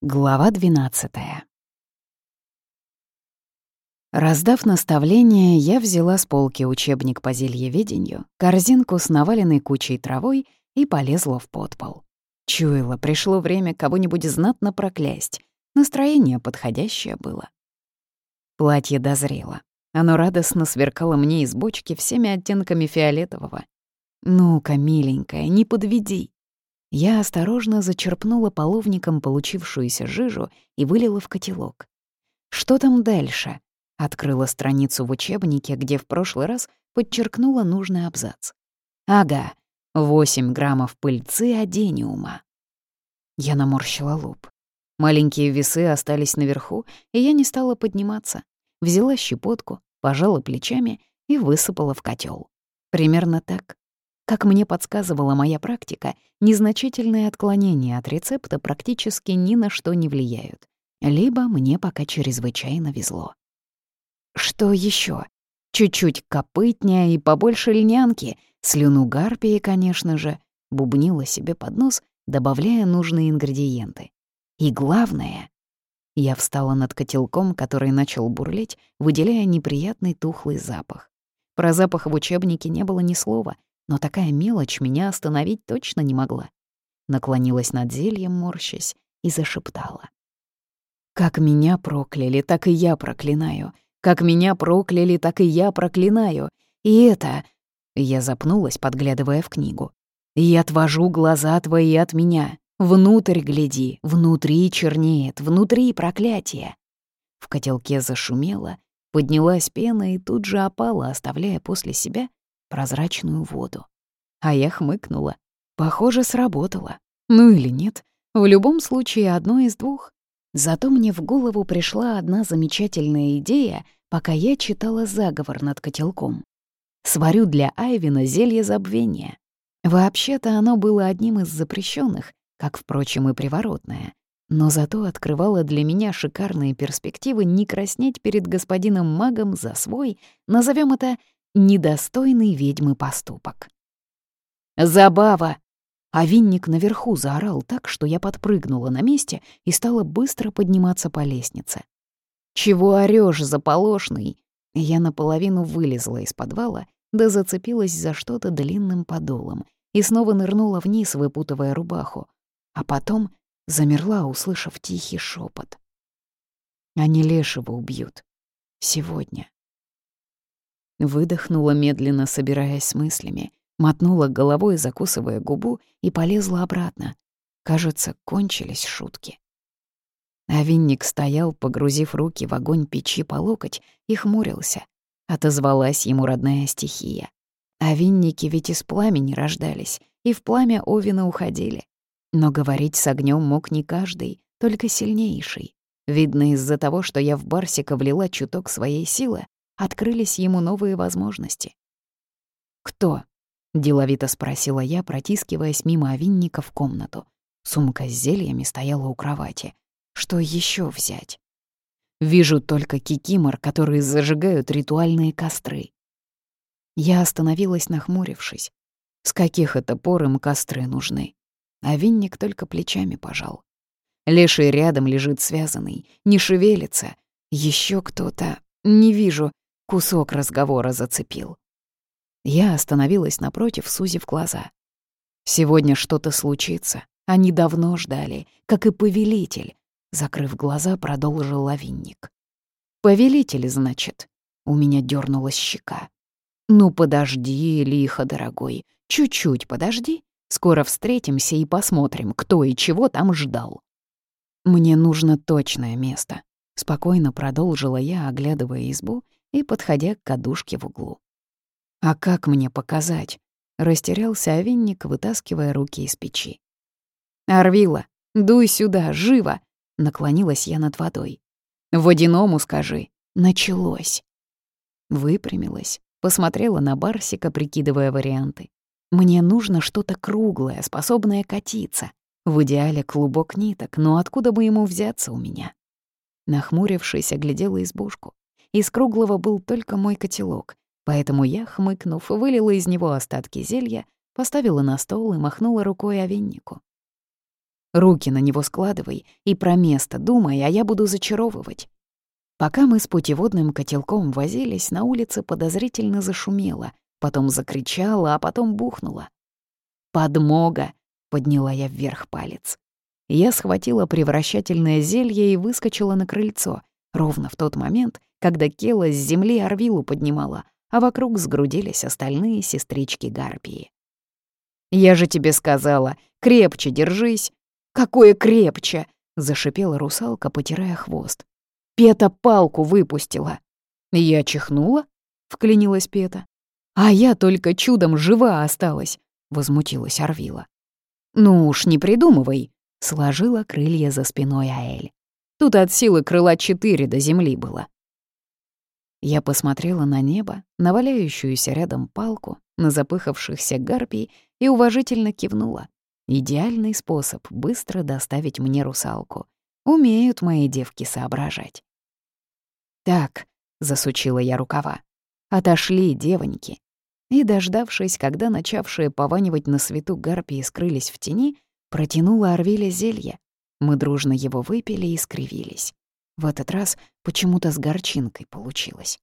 Глава 12 Раздав наставление, я взяла с полки учебник по зельеведению, корзинку с наваленной кучей травой и полезла в подпол. Чуяла, пришло время кого-нибудь знатно проклясть. Настроение подходящее было. Платье дозрело. Оно радостно сверкало мне из бочки всеми оттенками фиолетового. «Ну-ка, миленькая, не подведи!» Я осторожно зачерпнула половником получившуюся жижу и вылила в котелок. «Что там дальше?» Открыла страницу в учебнике, где в прошлый раз подчеркнула нужный абзац. «Ага, 8 граммов пыльцы адениума». Я наморщила лоб. Маленькие весы остались наверху, и я не стала подниматься. Взяла щепотку, пожала плечами и высыпала в котел. Примерно так. Как мне подсказывала моя практика, незначительные отклонения от рецепта практически ни на что не влияют. Либо мне пока чрезвычайно везло. Что еще? Чуть-чуть копытня и побольше льнянки, слюну гарпии, конечно же, бубнила себе под нос, добавляя нужные ингредиенты. И главное... Я встала над котелком, который начал бурлеть, выделяя неприятный тухлый запах. Про запах в учебнике не было ни слова — но такая мелочь меня остановить точно не могла. Наклонилась над зельем, морщась, и зашептала. «Как меня прокляли, так и я проклинаю. Как меня прокляли, так и я проклинаю. И это...» Я запнулась, подглядывая в книгу. «И отвожу глаза твои от меня. Внутрь гляди, внутри чернеет, внутри проклятие». В котелке зашумело, поднялась пена и тут же опала, оставляя после себя прозрачную воду. А я хмыкнула. Похоже, сработало. Ну или нет. В любом случае, одно из двух. Зато мне в голову пришла одна замечательная идея, пока я читала заговор над котелком. Сварю для Айвина зелье забвения. Вообще-то оно было одним из запрещенных, как, впрочем, и приворотное. Но зато открывало для меня шикарные перспективы не краснеть перед господином магом за свой, назовем это, недостойный ведьмы поступок. «Забава!» А винник наверху заорал так, что я подпрыгнула на месте и стала быстро подниматься по лестнице. «Чего орёшь, заполошный?» Я наполовину вылезла из подвала, да зацепилась за что-то длинным подолом и снова нырнула вниз, выпутывая рубаху. А потом замерла, услышав тихий шепот. «Они лешего убьют. Сегодня». Выдохнула медленно, собираясь с мыслями, мотнула головой, закусывая губу, и полезла обратно. Кажется, кончились шутки. А винник стоял, погрузив руки в огонь печи по локоть, и хмурился. Отозвалась ему родная стихия. А винники ведь из пламени рождались, и в пламя Овина уходили. Но говорить с огнем мог не каждый, только сильнейший. Видно, из-за того, что я в Барсика влила чуток своей силы, открылись ему новые возможности. «Кто?» — деловито спросила я, протискиваясь мимо овинника в комнату. Сумка с зельями стояла у кровати. Что еще взять? Вижу только кикимор, которые зажигают ритуальные костры. Я остановилась, нахмурившись. С каких это пор им костры нужны? А винник только плечами пожал. Леший рядом лежит связанный, не шевелится. Еще кто-то... Не вижу. Кусок разговора зацепил. Я остановилась напротив, сузив глаза. Сегодня что-то случится. Они давно ждали, как и повелитель. Закрыв глаза, продолжил лавинник. «Повелитель, значит?» У меня дернулась щека. «Ну подожди, лихо, дорогой, чуть-чуть подожди. Скоро встретимся и посмотрим, кто и чего там ждал». «Мне нужно точное место», — спокойно продолжила я, оглядывая избу и подходя к кадушке в углу. «А как мне показать?» — растерялся овинник, вытаскивая руки из печи. «Арвила, дуй сюда, живо!» — наклонилась я над водой. «Водяному скажи, началось!» Выпрямилась, посмотрела на Барсика, прикидывая варианты. «Мне нужно что-то круглое, способное катиться. В идеале клубок ниток, но откуда бы ему взяться у меня?» Нахмурившись, оглядела избушку. Из круглого был только мой котелок, поэтому я, хмыкнув, вылила из него остатки зелья, поставила на стол и махнула рукой овеннику. Руки на него складывай и про место думай, а я буду зачаровывать. Пока мы с путеводным котелком возились, на улице подозрительно зашумело, потом закричала, а потом бухнула. «Подмога!» — подняла я вверх палец. Я схватила превращательное зелье и выскочила на крыльцо, ровно в тот момент, когда Кела с земли Орвилу поднимала, а вокруг сгрудились остальные сестрички Гарпии. «Я же тебе сказала, крепче держись!» «Какое крепче!» — зашипела русалка, потирая хвост. «Пета палку выпустила!» «Я чихнула?» — вклинилась Пета. «А я только чудом жива осталась!» — возмутилась Орвила. «Ну уж не придумывай!» — сложила крылья за спиной Аэль. «Тут от силы крыла четыре до земли было». Я посмотрела на небо, на валяющуюся рядом палку, на запыхавшихся гарпий и уважительно кивнула. Идеальный способ быстро доставить мне русалку. Умеют мои девки соображать. «Так», — засучила я рукава, — «отошли, девоньки». И, дождавшись, когда начавшие пованивать на свету гарпии скрылись в тени, протянула Орвиле зелье. Мы дружно его выпили и скривились. В этот раз почему-то с горчинкой получилось.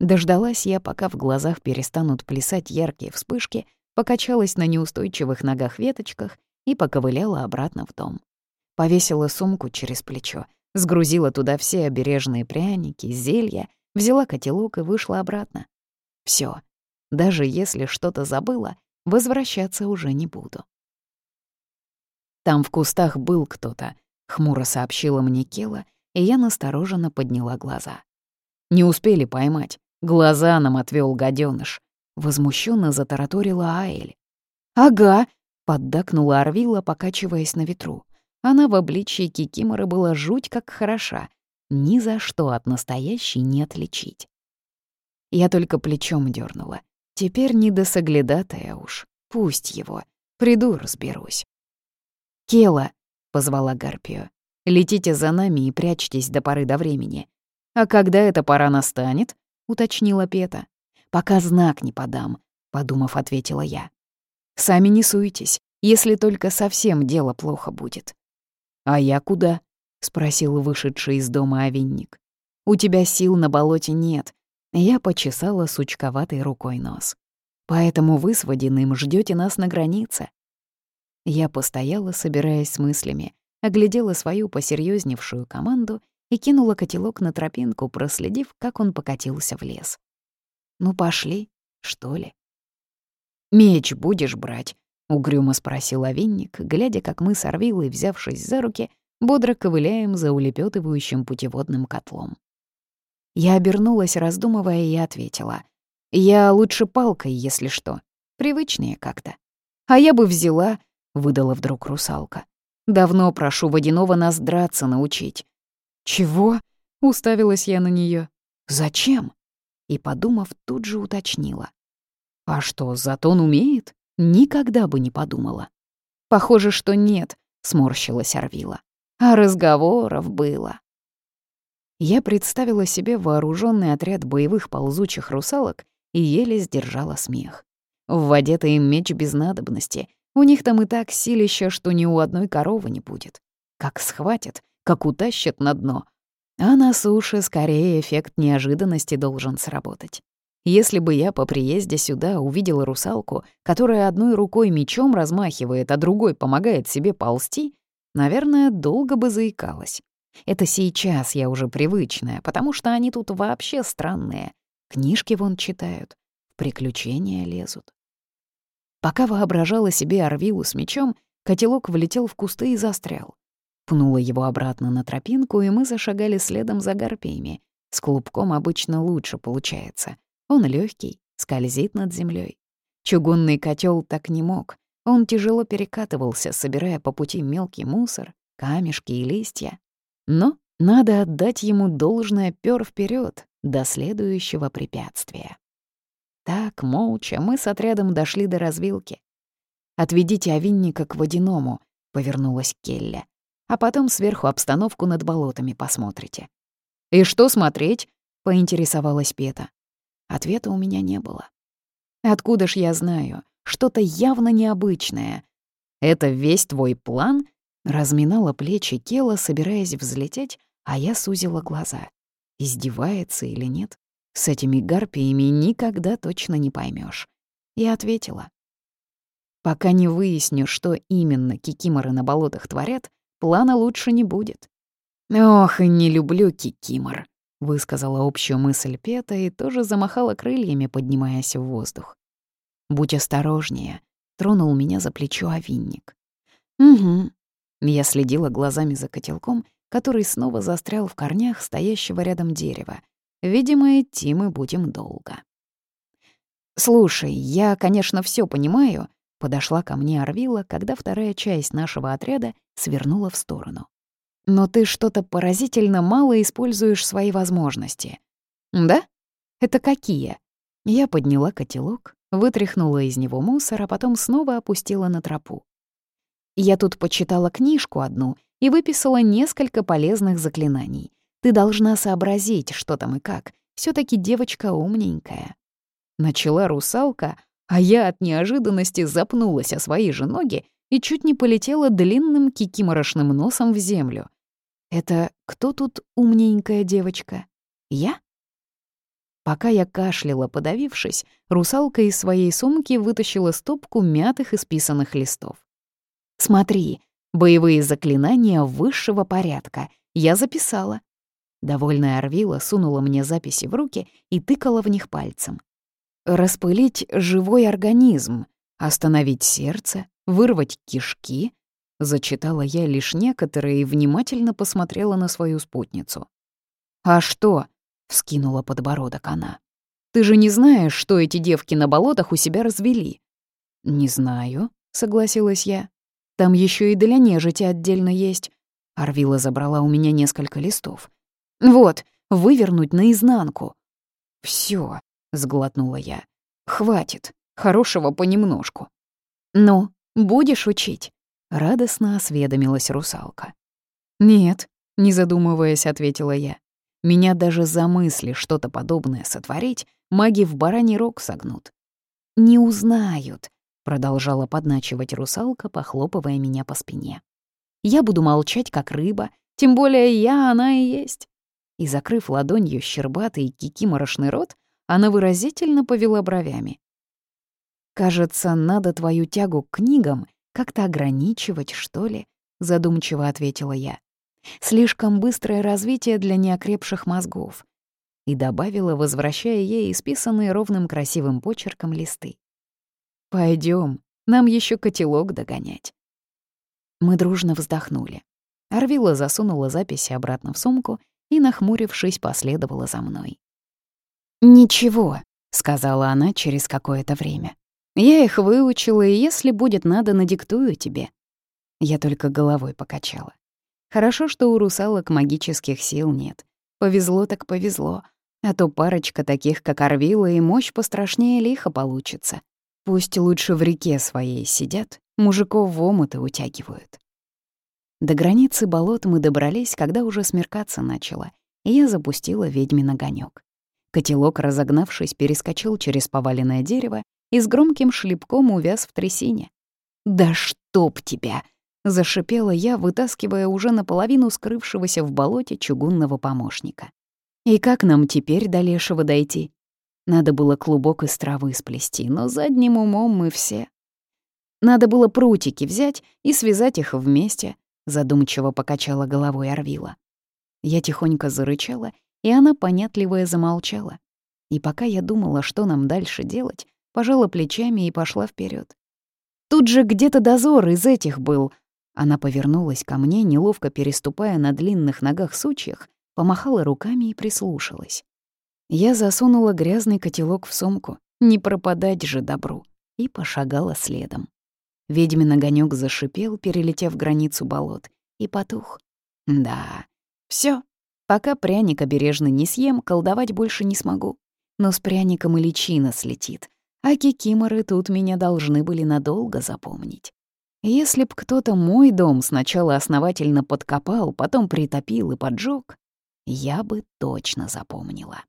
Дождалась я, пока в глазах перестанут плясать яркие вспышки, покачалась на неустойчивых ногах-веточках и поковыляла обратно в дом. Повесила сумку через плечо, сгрузила туда все обережные пряники, зелья, взяла котелок и вышла обратно. Все, даже если что-то забыла, возвращаться уже не буду. Там в кустах был кто-то, хмуро сообщила мне Кела, и я настороженно подняла глаза. Не успели поймать. Глаза нам отвел гаденыш. Возмущенно затараторила Аэль. «Ага», — поддакнула Арвила, покачиваясь на ветру. Она в обличии Кикиморы была жуть как хороша. Ни за что от настоящей не отличить. Я только плечом дернула. Теперь не до соглядатая уж. Пусть его. Приду, разберусь. «Кела», — позвала Гарпию, — «летите за нами и прячьтесь до поры до времени». «А когда эта пора настанет?» — уточнила Пета. «Пока знак не подам», — подумав, ответила я. «Сами не суетесь, если только совсем дело плохо будет». «А я куда?» — спросил вышедший из дома овинник. «У тебя сил на болоте нет». Я почесала сучковатой рукой нос. «Поэтому вы с водяным ждете нас на границе. Я постояла, собираясь с мыслями, оглядела свою посерьезневшую команду и кинула котелок на тропинку, проследив, как он покатился в лес. «Ну, пошли, что ли?» «Меч будешь брать?» — угрюмо спросил овинник, глядя, как мы с Орвилой, взявшись за руки, бодро ковыляем за улепетывающим путеводным котлом. Я обернулась, раздумывая, и ответила. «Я лучше палкой, если что. Привычнее как-то. А я бы взяла, — выдала вдруг русалка. «Давно прошу водяного нас драться научить». «Чего?» — уставилась я на нее. «Зачем?» И, подумав, тут же уточнила. «А что, Затон умеет?» Никогда бы не подумала. «Похоже, что нет», — сморщилась Орвила. «А разговоров было». Я представила себе вооруженный отряд боевых ползучих русалок и еле сдержала смех. В воде-то им меч без надобности, у них там и так силища, что ни у одной коровы не будет. Как схватят, как утащат на дно. А на суше скорее эффект неожиданности должен сработать. Если бы я по приезде сюда увидела русалку, которая одной рукой мечом размахивает, а другой помогает себе ползти, наверное, долго бы заикалась. Это сейчас я уже привычная, потому что они тут вообще странные. Книжки вон читают, приключения лезут. Пока воображала себе Орвилу с мечом, котелок влетел в кусты и застрял. Пнула его обратно на тропинку, и мы зашагали следом за гарпиями. С клубком обычно лучше получается. Он легкий, скользит над землей. Чугунный котел так не мог. Он тяжело перекатывался, собирая по пути мелкий мусор, камешки и листья. Но надо отдать ему должное пёр вперед до следующего препятствия. Так, молча, мы с отрядом дошли до развилки. «Отведите овинника к водяному», — повернулась Келля. «А потом сверху обстановку над болотами посмотрите». «И что смотреть?» — поинтересовалась Пета. Ответа у меня не было. «Откуда ж я знаю? Что-то явно необычное». Это весь твой план?» Разминала плечи Кела, собираясь взлететь, а я сузила глаза. Издевается или нет? С этими гарпиями никогда точно не поймешь. И ответила. Пока не выясню, что именно кикиморы на болотах творят, плана лучше не будет. «Ох, и не люблю кикимор», — высказала общую мысль Пета и тоже замахала крыльями, поднимаясь в воздух. «Будь осторожнее», — тронул меня за плечо овинник. «Угу». Я следила глазами за котелком, который снова застрял в корнях стоящего рядом дерева. Видимо, идти мы будем долго. «Слушай, я, конечно, все понимаю», — подошла ко мне Орвила, когда вторая часть нашего отряда свернула в сторону. «Но ты что-то поразительно мало используешь свои возможности». «Да? Это какие?» Я подняла котелок, вытряхнула из него мусор, а потом снова опустила на тропу. Я тут почитала книжку одну и выписала несколько полезных заклинаний. Ты должна сообразить, что там и как. все таки девочка умненькая». Начала русалка, а я от неожиданности запнулась о свои же ноги и чуть не полетела длинным кикиморошным носом в землю. «Это кто тут умненькая девочка? Я?» Пока я кашляла, подавившись, русалка из своей сумки вытащила стопку мятых исписанных листов. «Смотри, боевые заклинания высшего порядка. Я записала. Довольная Арвила сунула мне записи в руки и тыкала в них пальцем. «Распылить живой организм, остановить сердце, вырвать кишки», зачитала я лишь некоторые и внимательно посмотрела на свою спутницу. «А что?» — вскинула подбородок она. «Ты же не знаешь, что эти девки на болотах у себя развели?» «Не знаю», — согласилась я. «Там еще и для нежити отдельно есть». Арвила забрала у меня несколько листов. Вот, вывернуть наизнанку. Все, сглотнула я. Хватит, хорошего понемножку. Ну, будешь учить? Радостно осведомилась русалка. Нет, не задумываясь, ответила я. Меня даже за мысли что-то подобное сотворить маги в бараний рог согнут. «Не узнают», — продолжала подначивать русалка, похлопывая меня по спине. «Я буду молчать, как рыба, тем более я она и есть и, закрыв ладонью щербатый кикиморошный рот, она выразительно повела бровями. «Кажется, надо твою тягу к книгам как-то ограничивать, что ли?» — задумчиво ответила я. «Слишком быстрое развитие для неокрепших мозгов». И добавила, возвращая ей исписанные ровным красивым почерком листы. Пойдем, нам еще котелок догонять». Мы дружно вздохнули. Арвила засунула записи обратно в сумку и, нахмурившись, последовала за мной. «Ничего», — сказала она через какое-то время. «Я их выучила, и если будет надо, надиктую тебе». Я только головой покачала. Хорошо, что у русалок магических сил нет. Повезло так повезло. А то парочка таких, как Орвила, и мощь пострашнее лиха получится. Пусть лучше в реке своей сидят, мужиков в омуты утягивают. До границы болот мы добрались, когда уже смеркаться начало, и я запустила ведьмин огонёк. Котелок, разогнавшись, перескочил через поваленное дерево и с громким шлепком увяз в трясине. «Да чтоб тебя!» — зашипела я, вытаскивая уже наполовину скрывшегося в болоте чугунного помощника. «И как нам теперь до Лешего дойти?» Надо было клубок из травы сплести, но задним умом мы все. Надо было прутики взять и связать их вместе, задумчиво покачала головой Орвила. Я тихонько зарычала, и она понятливая замолчала. И пока я думала, что нам дальше делать, пожала плечами и пошла вперед. Тут же где-то дозор из этих был. Она повернулась ко мне, неловко переступая на длинных ногах сучьях, помахала руками и прислушалась. Я засунула грязный котелок в сумку, не пропадать же добру, и пошагала следом. Ведьмин огонёк зашипел, перелетев границу болот, и потух. Да, все. Пока пряник обережно не съем, колдовать больше не смогу. Но с пряником и личина слетит, а кикиморы тут меня должны были надолго запомнить. Если б кто-то мой дом сначала основательно подкопал, потом притопил и поджег, я бы точно запомнила.